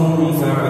ربكم فعلوا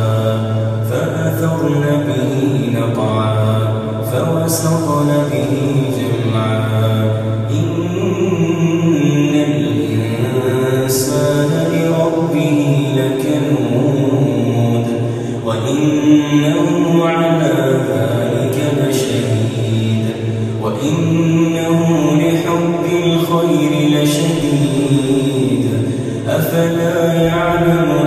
فوسطن به نقعا فوسطن به جمعا. إن الإنسان لربه لكنود وإنه على ذلك لشهيد. وإنه لحب الخير لشديد. أفلا يعلمون